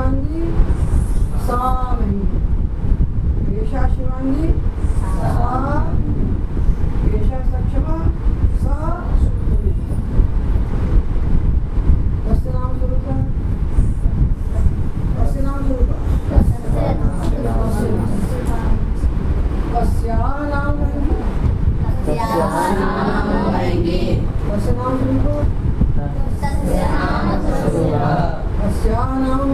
एषः शिवाङ्गी सा नहीं एषः शिवांगी सा एषः सक्षमः सा कस्य नाम स्वरूपः कस्य नाम स्वरूपः कस्याः नाम कस्य नाम स्वरूपः कस्याः नाम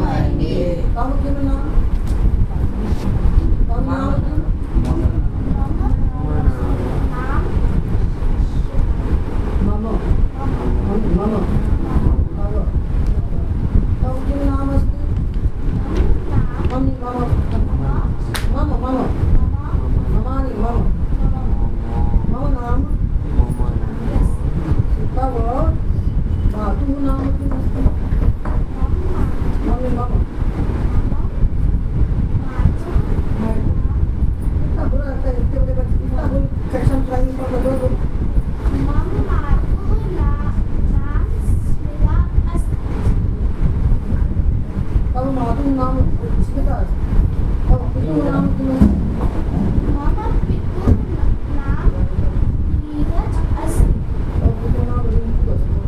महँगी कम किम नाम कम नाम किम मम मम मम भव तव किं नाम अस्ति मम मम मम मम ममानि मम मम नाम तव मातुः नाम किम् अस्ति मम्मी मम कितना बुरा लगता है इतने बड़े बच्चे कितना बुरी सेक्शन ड्राइंग पर दो दो तव मातुः नाम स्मिता अस्ति तव पितुः नाम किम् अस्ति तव पितुः नाम रिंकू अस्ति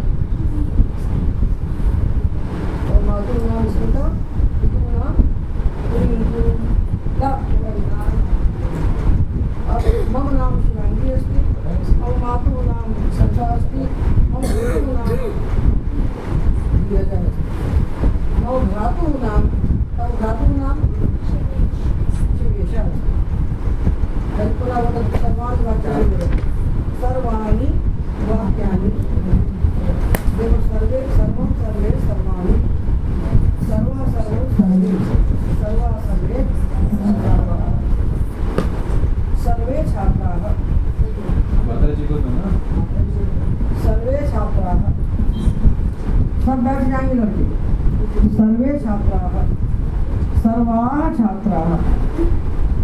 तव मातुः नाम स्मिता पितुः नाम रिंकू ला अब मम नाम शिवांगी अस्ति मम मातुः नाम सखा अस्ति मम पितुः नाम विजय अस्ति मम भ्रातुः नाम तव भ्रातुः नाम शिवेशः अस्ति कल्पना वदतु सर्वाणि वाक्यानि वदतु सर्वाणि वाक्यानि देव सर्वे सर्वं सर्वे सर्वाणि सर्वा सर्वं सर्वे सर्वा सर्वे सर्वाः। सर्वे छात्राः माताजी को दो ना सर्वे छात्राः सब बैठ जाएँगे लड़के सर्वे छात्राः सर्वाः छात्राः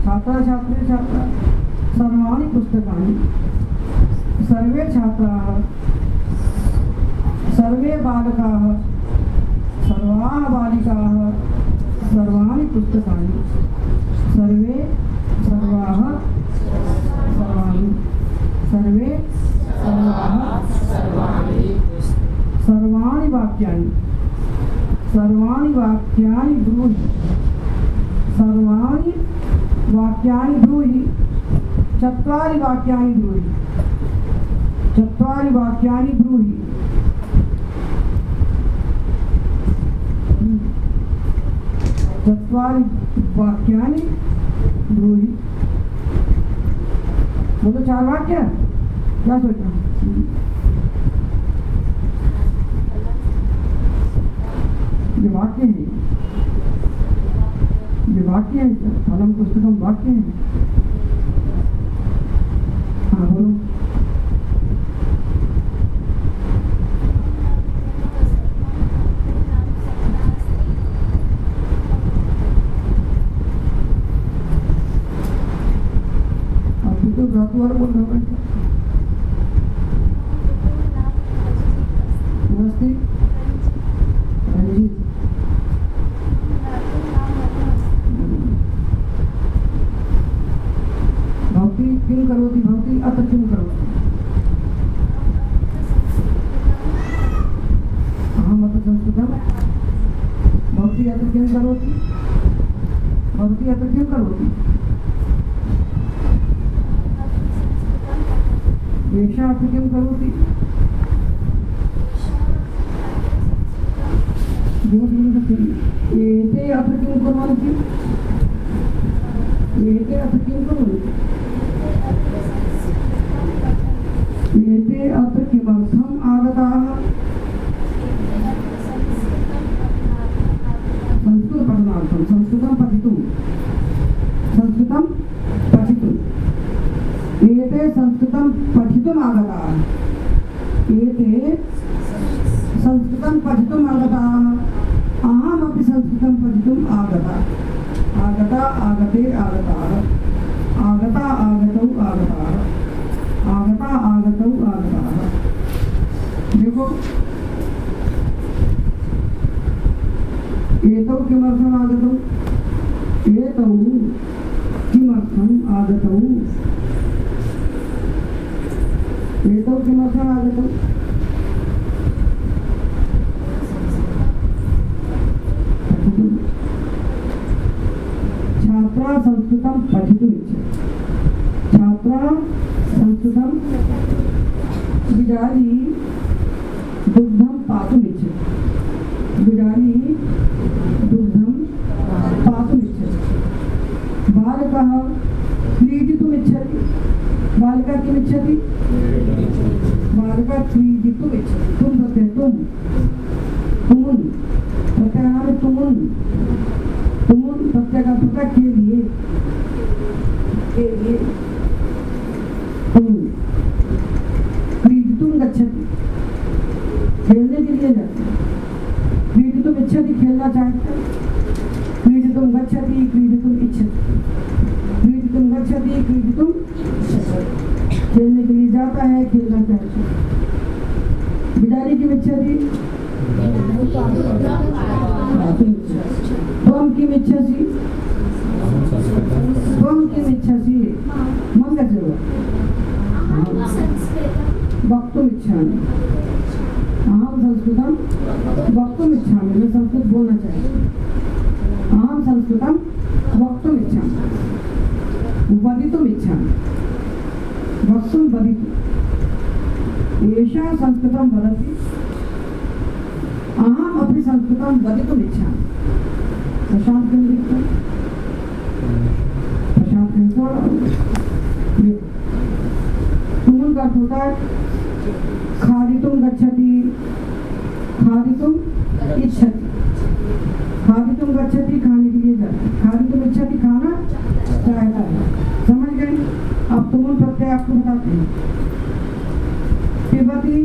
छात्रा छात्रे छात्रा सर्वाणि पुस्तकानि सर्वे छात्राः सर्वे बालकाः सर्वाः बालिकाः सर्वाणि पुस्तकानि सर्वे सर्वाः सर्वाणि सर्वे सर्वाः सर्वाणि वाक्यानि। सर्वाणि वाक्यानि ब्रूहि। सर्वाणि वाक्यानि ब्रूहि। चत्वारि वाक्यानि ब्रूहि। चत्वारि वाक्यानि ब्रूहि। चत्वारि वाक्यानि ब्रूहि। बोलो, चार वाक्य? क्या सोचा? ये वाक्य है। ये वाक्य है फलम पुस्तकम वाक्य है हाँ बोलो अभी तो रातवार बोल रहा है नमस्ते रंजीत भक्ति किं करोति भक्ति अत्र किं करोति अहमत्र संस्कृतं भक्ति अत्र किं करोति? भक्ति अत्र किं करोति? एषा अत्र किं करोति एते अत्र किं कुर्वन्ति एते अत्र किं कुर्वन्ति एते अत्र किमर्थम् आगताः संस्कृतपठनार्थं संस्कृतं पठितुं संस्कृतं पठितुम् एते संस्कृतं पठितुम् आगताः एते संस्कृतं पठितुम् आगताः अहमपि संस्कृतं पठितुम् आगता। आगता, आगते, आगताः। आगता, आगतौ, आगताः। आगता, आगतौ, आगताः। देखो, एतौ किमर्थम् आगतौ? एतौ किमर्थम् आगतौ? आगतौ छात्रा संस्कृतं पठितुमिच्छति। छात्रा संस्कृतं बिडाली दुग्धं पातुमिच्छति बिडाली दुग्धं पातुमिच्छति बालकः क्रीडितुमिच्छति बालिका किमिच्छति बालिका क्रीडितुमिच्छति तुम प्रत्यय तुम तुमुन प्रत्यय नाम है तुमुन तुमुन प्रत्यय का पता के लिए के लिए तुमुन क्रीडितुम गच्छति खेलने के लिए जाते हैं। क्रीडितुम इच्छति खेलना चाहते हैं। क्रीडितुम गच्छति क्रीडितुम इच्छति क्रीडितुम गच्छति क्रीडितुम इच्छति खेलने के लिए जाता है खेलना चाहता है बिदारी की इच्छति त्वं किम् इच्छसि त्वं किम् इच्छसि मम गच्छति वक्तुम् इच्छामि अहं संस्कृतं वक्तुम् इच्छामि मैं संस्कृत बोलना चाहती हूँ अहं संस्कृतं वक्तुम् इच्छामि वदितुम् इच्छामि वक्तुं वदितुम् एषा संस्कृतं वदति। अहम् संस्कृतं वदितुम् इच्छामि। प्रशान्त किं लिखितं? किं खादितुं गच्छति इच्छति। खादितुं गच्छति, खाने के इच्छति, खाना चाहता है। समझ गए? अब तुमुन प्रत्यय आपको बताते हैं। पिबति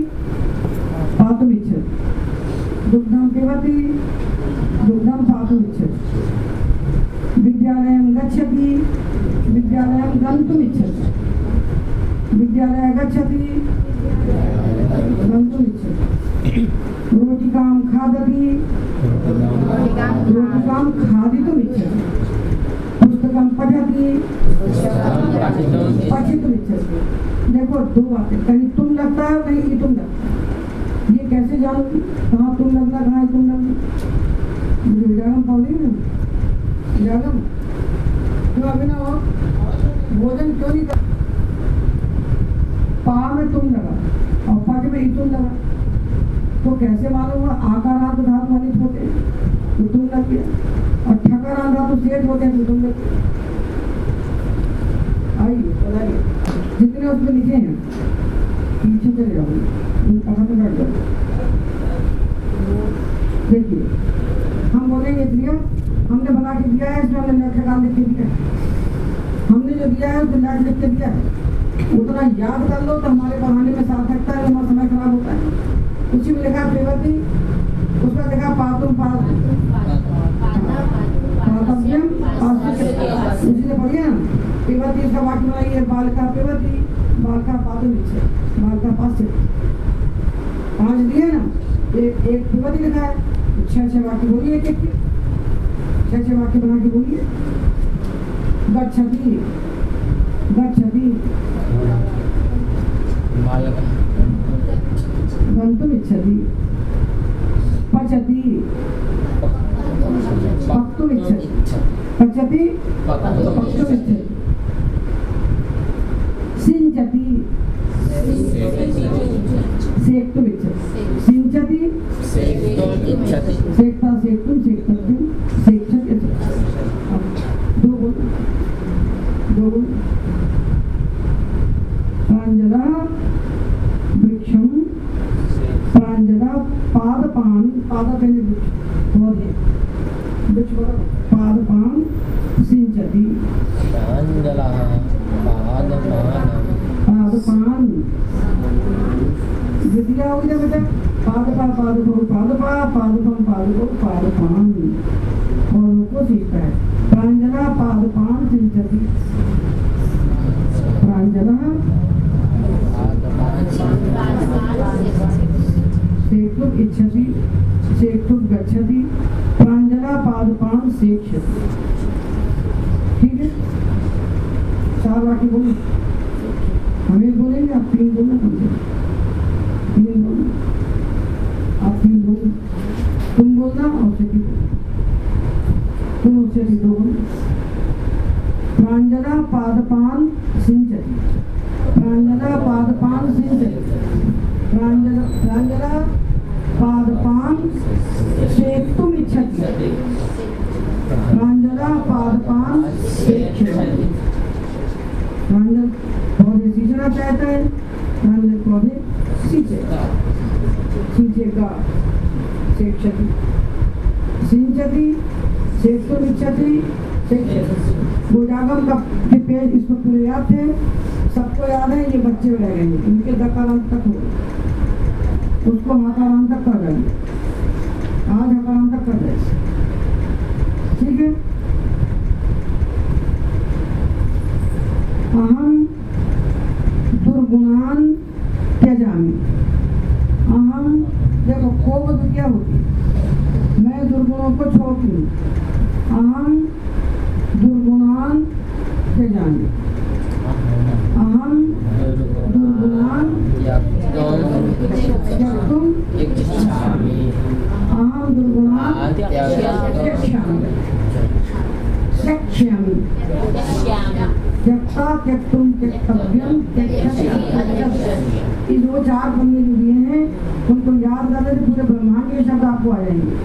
पातुम् इच्छति दुग्धं पिबति, दुग्धं पातुम् इच्छति विद्यालयं गच्छति, विद्यालयं गन्तुम् इच्छति विद्यालयं गच्छति गन्तुम् इच्छति रोटिकां खादति, रोटिकां खादितुम् इच्छति पुस्तकं इच्छति देखो, दो बातें। कहीं तुम लगता है कहीं ये तुम लगता है। ये कैसे जानोगी कहाँ तुम लगना कहाँ तुम लगना मुझे विजागम पढ़ी ना? अभिनव भोजन क्यों नहीं कर पा में तुम लगा। और पग में ही तुम लगा। तो कैसे मालूम हुआ? होते हैं तो तुम लग गया। और धातु सेठ होते हैं तो तुम लग गया। आइए बताइए जितने उसमें लिखे हैं पीछे चले जाओ। कहाँ पे बैठ जाओ? देखिए हम बोलेंगे इसलिए हमने बना के दिया है इसमें हमने लेखा लिख के दिया है। हमने जो दिया है उसको लेख लिख के दिया है। उतना याद कर लो तो हमारे पढ़ाने में सार्थकता है हमारा समय खराब होता है। उसी में लिखा पेवती उसमें लिखा पातुम पात पातव्यम पातव्यम। उसी से पढ़िए ना? पेवती इसका वाक्य बनाइए बालिका पेवती बालिका पातुम बालिका पास्य पाँच दिए ना, एक एक पेवती लिखा है, छह छह वाक्य बोलिए, एक एक। छह छह वाक्य बना के बोलिए। गच्छति गच्छति गन्तुम् इच्छति पचति पक्तुम् इच्छति पचति पक्तुम् इच्छति सिञ्चति सेक्तुम् इच्छति सिञ्चति सेक्ता सेक्तुं सेक्तव्यं सेक्षति दो बोल दो बोल प्राञ्जलः वृक्षं प्राञ्जलः पादपान् पादपेन पौधे वृक्ष पादपान् सिञ्चति पादपान् द्वितीया हो गया बेटा पादपा पादपो पादपा पादपम पादपो पादपान पौधों को सीखता है प्रांजला पादपान सिंचती प्रांजला सेतुम इच्छति सेतुम गच्छति प्रांजला पादपान सेक्षति ठीक है चार वाक्य बोलो हम एक बोलेंगे आप तीन बोलना कम से कम। तीन बोलना आप तीन बोलो तुम बोलना और सेठी बोलना तुम उससे भी दो बोलना प्रांजला पादपान सिंचति प्रांजला पादपान सिंचति प्रांजला प्रांजला पादपान सेतुम इच्छति प्रांजला पादपान सेक्षति प्रांजल पौधे सींचना चाहता है प्रांजल पौधे सींचेगा का के पेज इसको पूरे याद थे। सबको याद है, ये बच्चे रह गए। इनके दकारांत तक हो। उसको हकारांत तक कर देंगे आज हकारांत तक कर देंगे ठीक है? अहम दुर्गुणान त्यजामि अहम देखो क्या होती? मैं दुर्गुणों को छोड़ती हूँ अहम दुर्गुणान त्यजामि अहम दुर्गुणान त्यक्तुम अहम दुर्गुणान त्यक्ष्यामि त्यक्ष्यामि त्यक्ता त्यक्तुम त्यक्तव्यम त्यक्ष्यति त्यक्तव्यम। ये दो चार पंक्ति जो दिए हैं उनको याद कर रहे पूरे ब्रह्मांड के शब्द आपको आ जाएँगे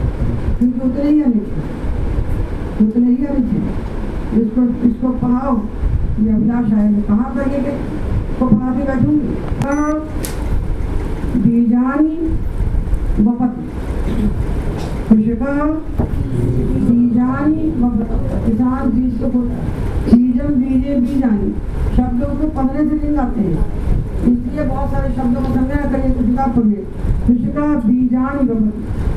क्योंकि उतने ही अनित है उतने ही। अनित है इसको इसको पढ़ाओ। ये अभिलाष है। मैं कहाँ पर ये को पढ़ाती बैठूँगी। हाँ, बीजानी वपति। कृषक बीजानी वपति। किसान बीज को बोलता है। बीजे बीजानी। शब्दों को पढ़ने से लिंग आते हैं। इसलिए बहुत सारे शब्दों को समझना करिए कुछ किताब पढ़िए। कृषिका बीजानी भगवती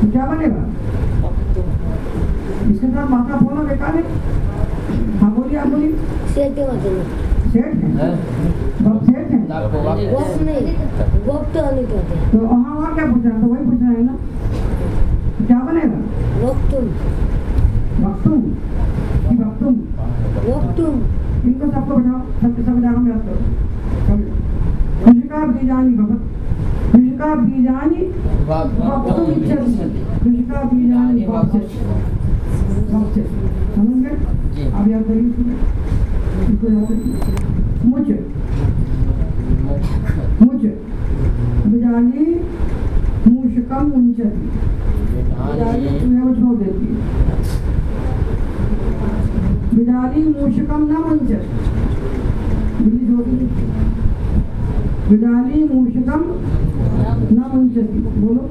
तो क्या बनेगा? इसके साथ माथा बोलना बेकार है हाँ? बोलिए आप बोलिए सेठ है? बाप सेठ है तो वक्त नहीं वक्त नहीं कहते तो हाँ और क्या पूछ रहे तो वही पूछ रहे हैं ना? क्या बनेगा? वक्तुम तो। वक्तुम कि वक्तुम वक्तुम इनको सबको बनाओ सबके सब जाओ। मेरा तो खुशी का भी जानी भगत। कृषिका बीजानि वक्तुम् इच्छति कृषिका बीजानि समझ गए? अभी आप देखिए मुझ। मुझ। बीजानी मूषकम उंचति बीजानी चूहे को छोड़ देती बीजानी मूषकम न मंचती testigo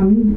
nón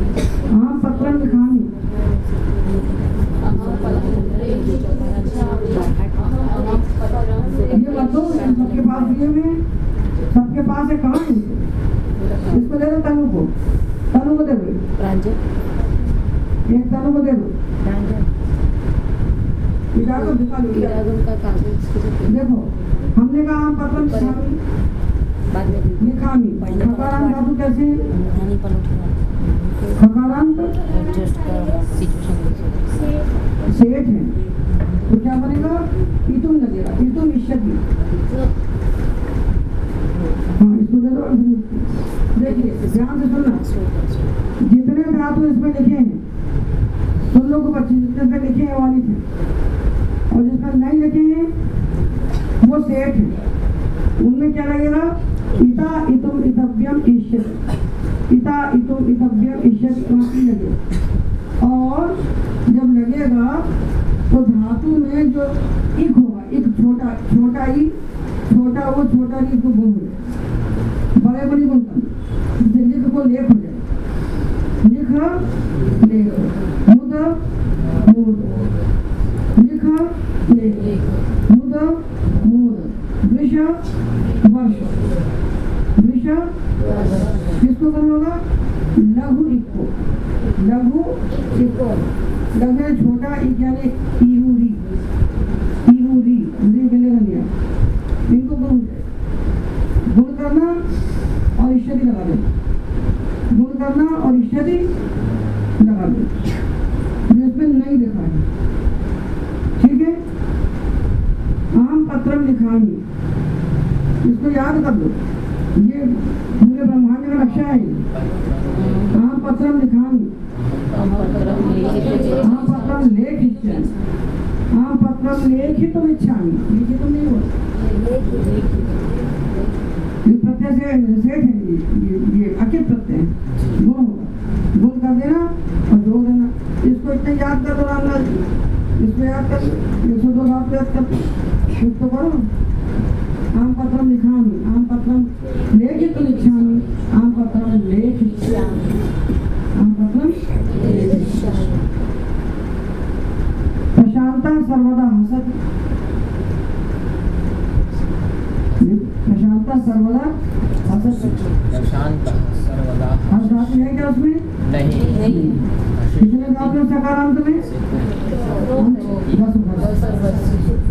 आम पत्रम लिखामी ये बतो सबके पास दिए हुए हैं। सबके पास है कहाँ है? इसको दे दो तनु को। तनु को दे दो। एक तनु को दे दो। दिखा हमने कहा आम पत्रम लिखामी लिखामी खकाराम धातु कैसे? तो क्या बनेगा? इतुम लगेगा। इतुम हाँ सुनना। जितने धातु इसमें लिखे हैं, सुन लो बच्चे जितने पे लिखे हैं, वो नहीं थे और जिसमें नहीं लिखे हैं, वो सेठ है। उनमें क्या लगेगा? इता इतुम इतव्यम इष्यति इता इतुम इतव्यम इष्यति वहाँ ई लगेगा और जब लगेगा तो धातु में जो इक होगा इक छोटा छोटा ई छोटा वो छोटा ई को गुण हो जाए। बड़े बड़ी गुणता जिससे लिख को लेख हो जाए। लिख लेख मुद, मूद। लिख लेख मुद, मूद। वृष, वर्ष। वृष किसको करना होगा लघु इको लघु इको लघु छोटा, एक यानी इहूरी इहूरी री मिलेगा नहीं आप। इनको गुण गुण करना और इष्यति लगा दो। गुण करना और इष्यति लगा दो। जो इसमें नहीं लिखा है। ठीक है? आम पत्रम लिखामी। इसको याद कर लो। ये पूरे ब्रह्मांड का रक्षा है। आम पत्रम लिखामी आम पत्रम लेख आम पत्रम लेखितुम इच्छामि। लिखितुम नहीं हुआ। ये प्रत्यय से सेठ है ये ये, अकित प्रत्यय है। गुण होगा। गुण कर देना और जोड़ देना। इसको इतना याद कर दो रामलाल इसको याद कर एक सौ दो बात याद कर तो करो आम पत्रम लिखामी आम पत्रम लेखितुम इच्छामि आम पत्रम लेखिष्यामि आम पत्रम लेखिष्यामि प्रशांता सर्वदा हसति प्रशांता सर्वदा हसति प्रशांत सर्वदा हर धातु है क्या उसमें नहीं कितने धातु हैं सकारांत में दस दस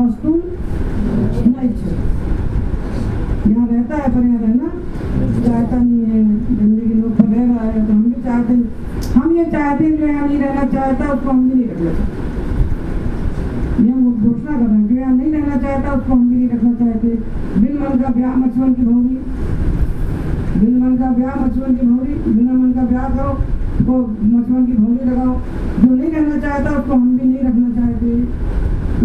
वस्तु नहीं यहाँ रहता है, पर यहाँ रहना चाहता नहीं है। ज़िंदगी लोग पर रह रहा है तो हम भी चाहते हम ये चाहते हैं जो यहाँ नहीं रहना चाहता, उसको हम भी नहीं रखना चाहते घोषणा कर रहे हैं जो यहाँ नहीं रहना चाहता, उसको हम भी नहीं रखना चाहते। बिन मन का ब्याह मछवन की भौरी। बिन मन का ब्याह मछवन की भौरी। बिना मन का ब्याह करो तो मछवन की भौरी लगाओ। जो नहीं रहना चाहता, उसको हम भी नहीं रखना चाहते।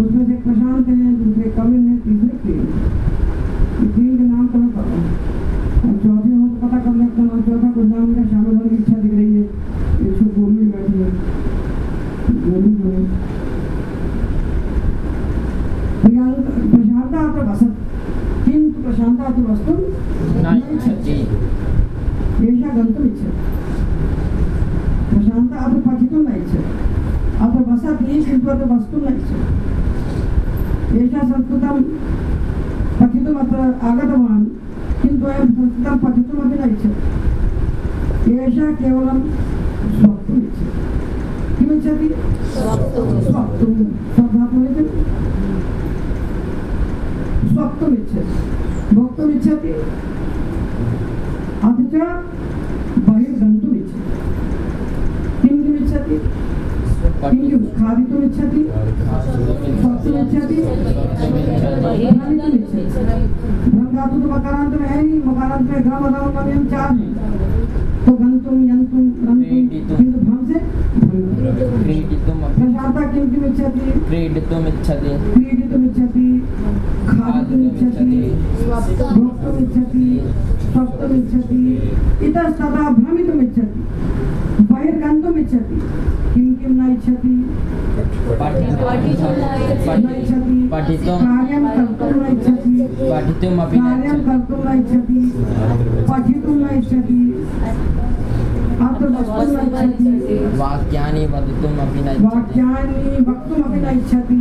उसमें से प्रशांत हैं दूसरे कविन हैं तीसरे प्रिय ये तीन के नाम तो मैं पता और चौथे हो तो पता कर लेता हूँ चौथा नाम का शामिल होने की इच्छा दिख रही है। एक सौ गोली बैठी है। गोली जो है। प्रशांता अत्र वसत् किन्तु प्रशांता अत्र वस्तुं न इच्छति एषा गन्तुम् प्रशान्ता अत्र पठितुं न इच्छति अत्र वसति किन्तु अत्र वस्तुं न इच्छति एषा संस्कृतं पठितुम् अत्र आगतवान् किन्तु अयं संस्कृतं पठितुमपि न इच्छति एषा केवलं स्वप्तुम् इच्छति किमिच्छति स्वप्तुं स्वधातुः स्वप्तुम् इच्छति भोक्तुम् इच्छति अथ च बहिर्गन्तुम् इच्छति किं किम् इच्छति किं किं खादितुम् इच्छति स्वप्तुम् इच्छति भ्रमितुम् इच्छति भ्रम धातु तो मकारांत में है नहीं मकारांत में घ मदान का नियम चार है क्रीडितुं किन्तु भ्रम से? भ्रमितुं क्रीडितुमपि प्रशान्ता किं किम् इच्छति क्रीडितुमिच्छति क्रीडितुमिच्छति खादितुमिच्छति भोक्तुमिच्छति स्वप्तुमिच्छति इतस्ततः भ्रमितुमिच्छति बहिर्गन्तुमिच्छति किं किं न इच्छति। पठितुं कार्यं कर्तुं न इच्छति। कार्यं कर्तुं न इच्छति। पठितुं न इच्छति। अत्र वक्तुं न इच्छति। न वाक्यानि वक्तुमपि न इच्छति।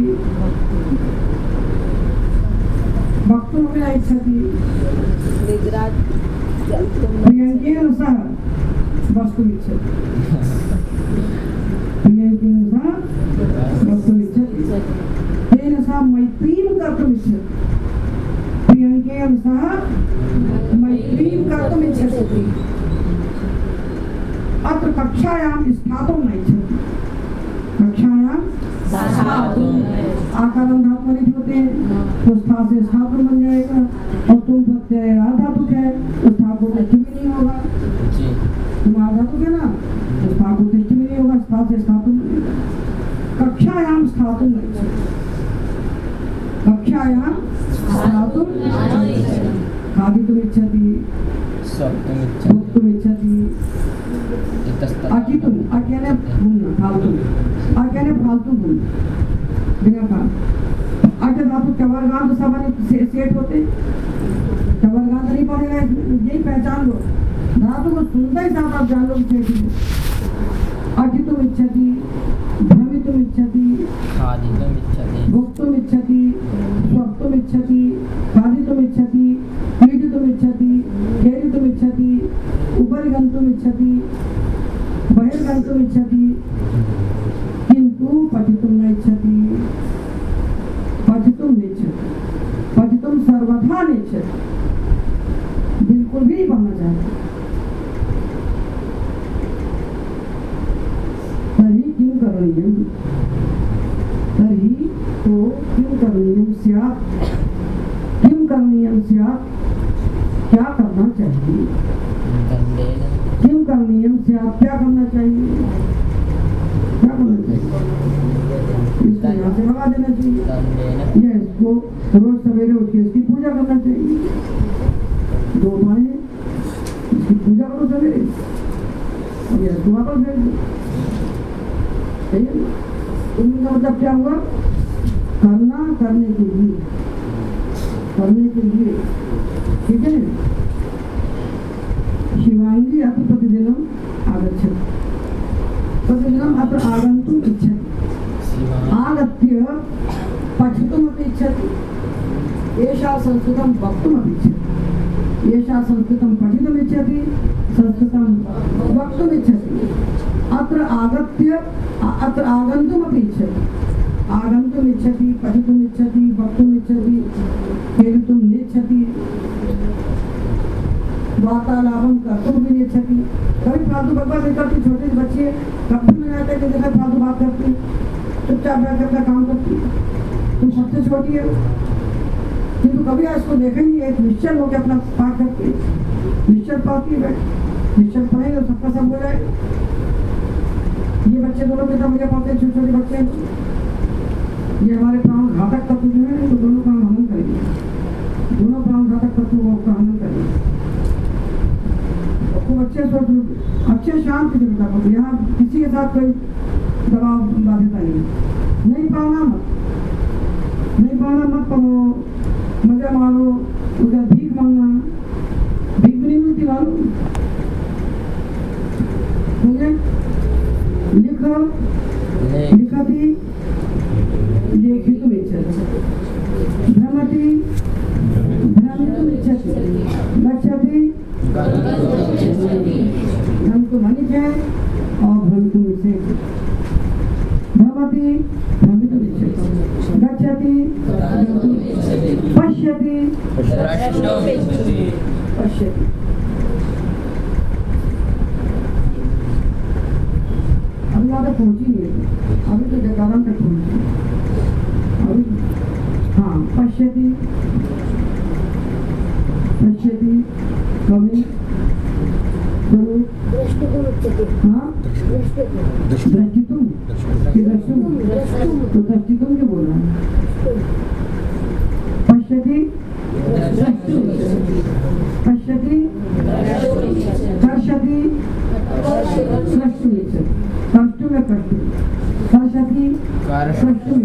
वक्तुमपि न इच्छति। प्रियङ्केन सह वस्तुमिच्छति प्रियङ्केन सह वस्तुमिच्छति तेन सह मैत्रीं कर्तुमिच्छति प्रियङ्केन सह मैत्रीं कर्तुमिच्छति अत्र कक्षायां स्थातुं न इच्छति कक्षायां आकारण धातु नहीं होते तो स्था से स्थातु बन जाएगा और तुम प्रत्यय धातु है तो स्थातु कुछ भी नहीं होगा तुम धातु है ना तो स्थातु कुछ भी नहीं होगा स्था से स्थातु बनेगा कक्षायां स्थातु नहीं चाहिए कक्षायां स्थातु खादितुम् इच्छति स्वप्तुमिच्छति भोक्तुम् इच्छति अकेले घूमना फालतू। अकेले फालतू घूमना बिना काम अके धातु तो सबसे, सेट होते। चवरगांत नहीं पड़ेगा यही पहचान लो। धातु को सुनता ही साथ आप जान लो सेठ है अकितुम इच्छति भ्रमितुम इच्छति खादितुमिच्छति भोक्तुम इच्छति स्वप्तुम इच्छति खादितुम इच्छति क्रीडितुम इच्छति खेलितुम इच्छति उपरि गन्तुम इच्छति बहिर्गन्तुम इच्छति किन्तु पठितुं न इच्छति पठितुं नेच्छति पठितुं सर्वथा नेच्छति बिल्कुल भी नहीं पढ़ना चाहते तर्हि किं करणीयम् तर्हि तो किं करणीयं स्यात् किं करणीयं स्यात् क्या करना चाहिए दण्डेन किं करणीयं स्यात् क्या करना चाहिए क्या करना चाहिए इसको देना चाहिए या इसको रोज सवेरे उठ के इसकी पूजा करना चाहिए दो पाए इसकी पूजा करो सवेरे इसको वापस भेज दो? इनका मतलब क्या हुआ करना करने के लिए करने के लिए ठीक है शिवांगी अति प्रतिदिनम आगच्छति प्रतिदिनम अत्र आगन्तुम् इच्छति। आगत्य पठितुमपि इच्छति। एषा संस्कृतं वक्तुमपि इच्छति। एषा संस्कृतं पठितुमिच्छति संस्कृतं वक्तुमिच्छति अत्र आगत्य अत्र आगन्तुमपि इच्छति। आगन्तुम् इच्छति, पठितुम् खेलितुं नेच्छति। वार्तालापं कर्तुं भी नेच्छति कभी फालतू बकवास नहीं करती, छोटे बच्चे कभी नहीं आते कि देखा फालतू बात करती, चुपचाप बैठ कर अपना काम करती। तुम सबसे छोटी है। किंतु कभी इसको देखे नहीं एक निश्चल होकर अपना पाठ करती निश्चल पाती है निश्चल पढ़ेंगे तो सबका सब हो। जाएगा ये बच्चे दोनों बढ़िया पढ़ते हैं छोटे छोटे बच्चे। ये हमारे प्राण घातक तत्व जो है तो दोनों काम हनन करेंगे। दोनों प्राण घातक तत्व का हनन करेंगे खूब अच्छे सोच शांत बेटा को यहाँ किसी के साथ कोई दबाव बाध्यता नहीं नहीं पाना मत। नहीं पाना मत पढ़ो मज़ा मारो उधर भीख मांगना। भीख भी नहीं मिलती मालूम। लिखो लिखति भ्रमति गच्छति गन्तुम् अनिच्छति और भ्रमितुम् इच्छति भ्रमति भ्रमितुमिच्छति गच्छति गन्तुम् इच्छति पश्यति द्रष्टुमिच्छति पश्यति पश्यति पश्यति कर्षति स्रष्टुमिच्छति स्रष्टुमेव कर्तुं कर्षति स्रष्टुम्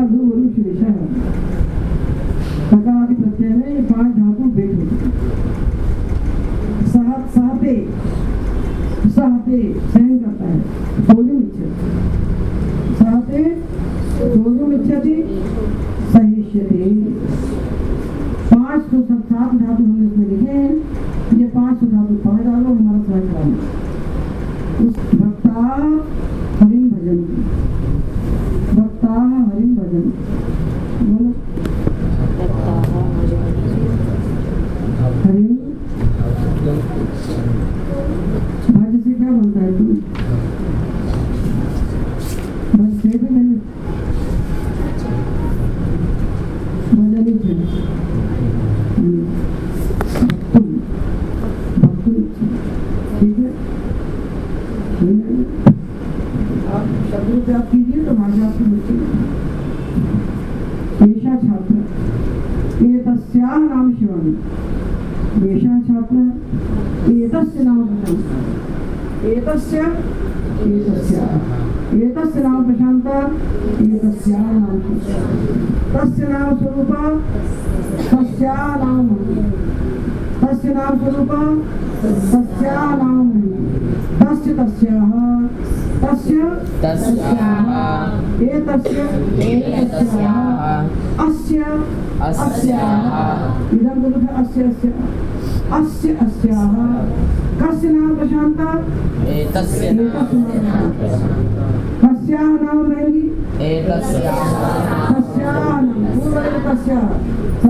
他如果录取你 तस्या नाम तस्य नाम स्वरूप तस्या नाम तस्य तस्याः तस्य तस्याः एतस्य अस्य अस्याः इदं गुरुः अस्य अस्य अस्य अस्याः कस्य नाम प्रशान्तः एतस्य कस्याः नाम रैली एतस्याः तस्याः पूर्व एतस्याः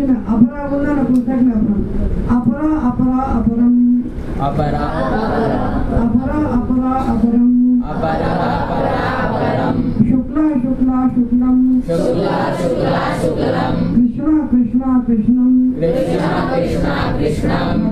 చెప్పిన అపర ఉందన్న పుస్తకం అపర అపర అపరం అపర అపర అపర అపరం అపర అపర అపరం శుక్ల శుక్ల శుక్లం శుక్ల శుక్ల శుక్లం కృష్ణ కృష్ణ కృష్ణం కృష్ణ కృష్ణ కృష్ణం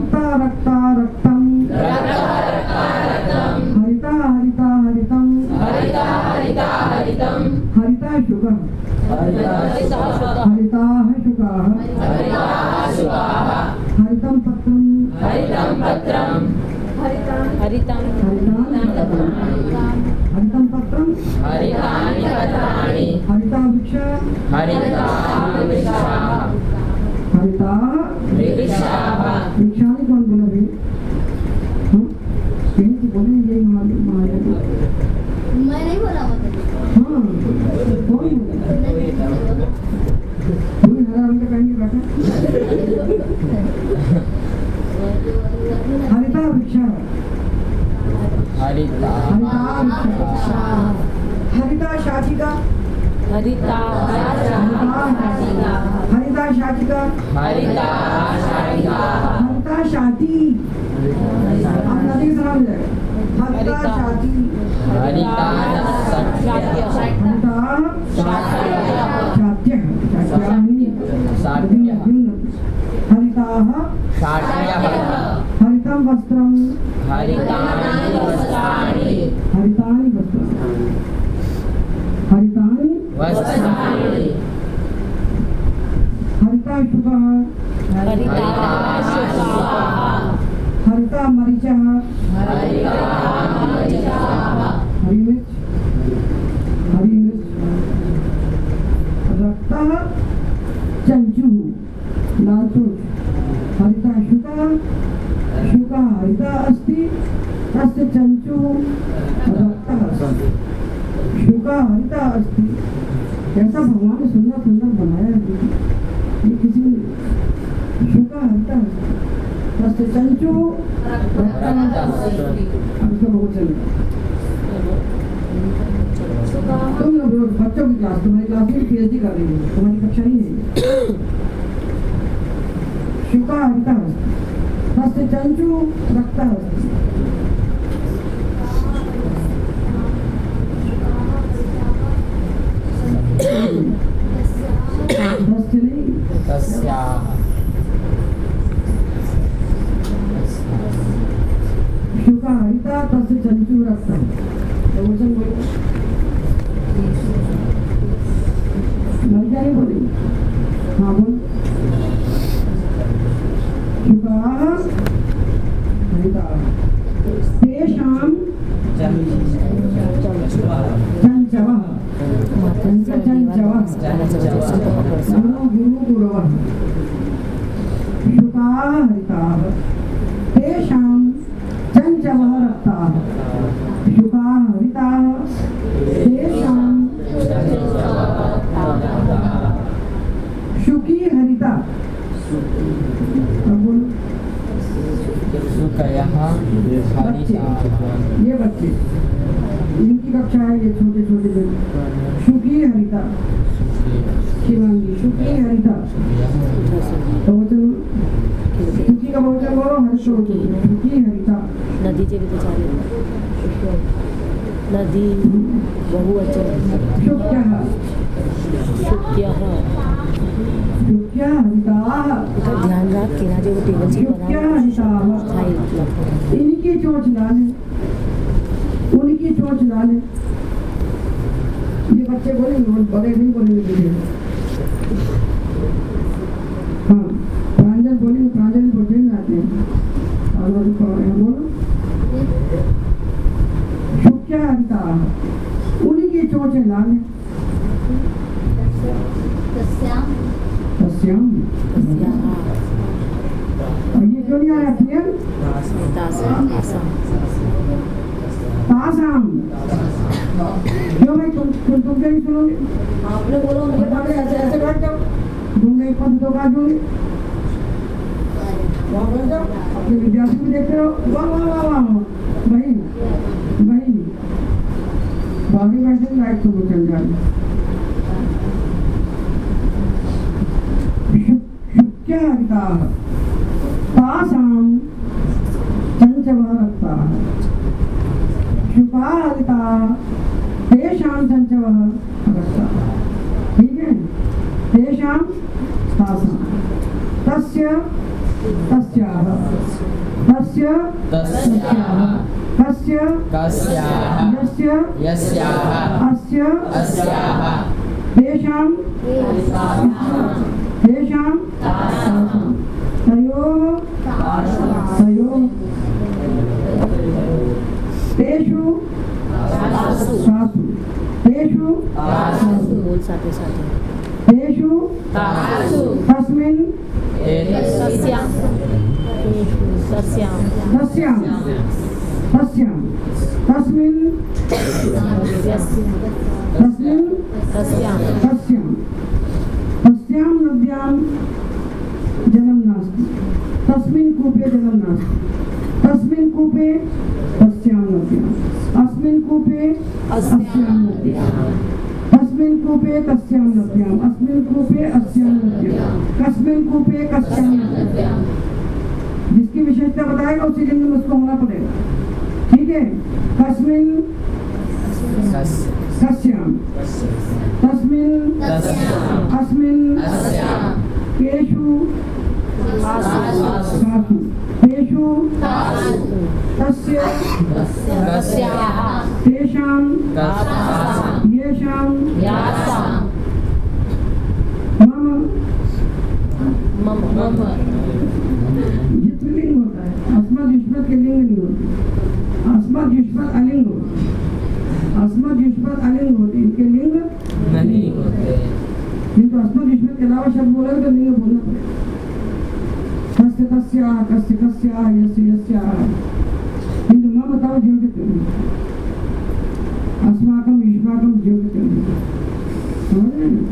हरिता शाट्य शाट्यानि शाट्यः हरिताः वस्त्रं। हरितानि वस्त्राणि। हरितानि वस्त्राणि। हरितानि वस्त्राणि। हरिता शुभः हरिता मरीचः हरी मिर्च हरी मिर्च रक्तः चञ्चुः लालचोच हरिता शुका शुका हरिता अस्ति। तस्य चञ्चुः रक्तः शुका, हरिता अस्ति। कैसा भगवान सुंदर सुंदर बनाया है ये किसी ने शुका हरिता अस्ति अब इसका बहुवचन है तुम लोग बच्चों की क्लास तुम्हारी क्लास में पीएचडी कर रही है तुम्हारी कक्षा ही है शुका हरिता हस्त चंचु रक्ता तस्य नहीं तस्याः शुका हरिता तस्य चंचु रक्ता तो वचन बोलो लड़कियाँ नहीं बोलेंगी हाँ बोल शुका हरिता तेषां चञ्चवः चञ्चवः गुरु गुरुगुरवः शुकाः हरिताः तेषां चञ्चवः रक्ताः शुकाः हरिताः तेषां शुकी हरिता अब बोलो सुखयः हरिताः ये बच्चे इनकी कक्षा है ये छोटे छोटे जो शुकी हरिता शिवांगी शुकी हरिता तो वचन शुकी का बहुवचन बोलो हर्षोटी शुकी हरिता नदीचे विचारे नदी बहुवचन शुक्यः। शुक्यः। शुक्य हरिताः ध्यान रख के ना जो टेबल से बना मतलब इनकी चोच लाल उनकी चोच लाल ये बच्चे बोलेंगे बड़े नहीं बोलेंगे हाँ प्रांजल बोलेंगे प्रांजल बोलेंगे आते हैं। और वो जो बोलो शुक्य हरिता उनकी चोच लाल सस्याम और ये क्यों नहीं आया क्लियर तासाम क्यों भाई तुम तुम तुम क्या नहीं सुनोगे आपने बोला ये बातें ऐसे ऐसे बैठ जाओ दूँगे एक पद तो का दूँगे वहाँ बैठ जाओ अपने विद्यार्थी भी देखते रहो वाह वाह वाह वाह वही बाकी बैठे लाइट तो वो चल जाए शुक्यारिताः तासां चञ्चवः रक्ताः शुकारिताः तेषां चञ्चवः रक्ताः ठीक है? तेषां तासां तस्य। तस्याः तस्य। तस्याः। तस्य कस्याः यस्य यस्याः अस्य अस्याः तेषां तेषां तयोः तयोः तेषु सासु तेषु बोल साथे साथे तेषु तस्मिन् सस्यां सस्यां तस्यां तस्यां तस्मिन्? तस्मिन्? तस्यां तस्यां नद्यां जलं नास्ति। तस्मिन् कूपे जलं नास्ति। तस्मिन् कूपे तस्यां नद्याम्। अस्मिन् कूपे अस्यां नद्याम्। तस्मिन् कूपे तस्यां नद्याम्। अस्मिन् कूपे अस्यां नद्याम्। कस्मिन् कूपे कस्यां नद्याम्। जिसकी विशेषता बताएगा, उसी लिंग में उसको होना पड़ेगा। ठीक है? कस्मिन् कस्य कस्यां तस्मिन् अस्मिन् अस्याम् तेषु तस्य तस्याः तेषां येषां मम मम मम ये त्रिलिंग होता है अस्मद युष्मत के लिंग नहीं होते। युष्मत अलिंग होते अस्मद युष्मत अलिंग होते इनके लिंग नहीं होते। किंतु अस्मद युष्मत के अलावा शब्द बोलेंगे तो लिंग बोलना पड़ेगा कस्य तस्या कस्य कस्या यस्य यस्या किंतु मम तव जीवितं अस्माकं युष्माकं जीवितं समझ रहे हैं?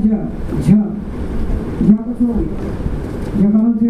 झ झ झ को छोड़ जकारांत सेठ में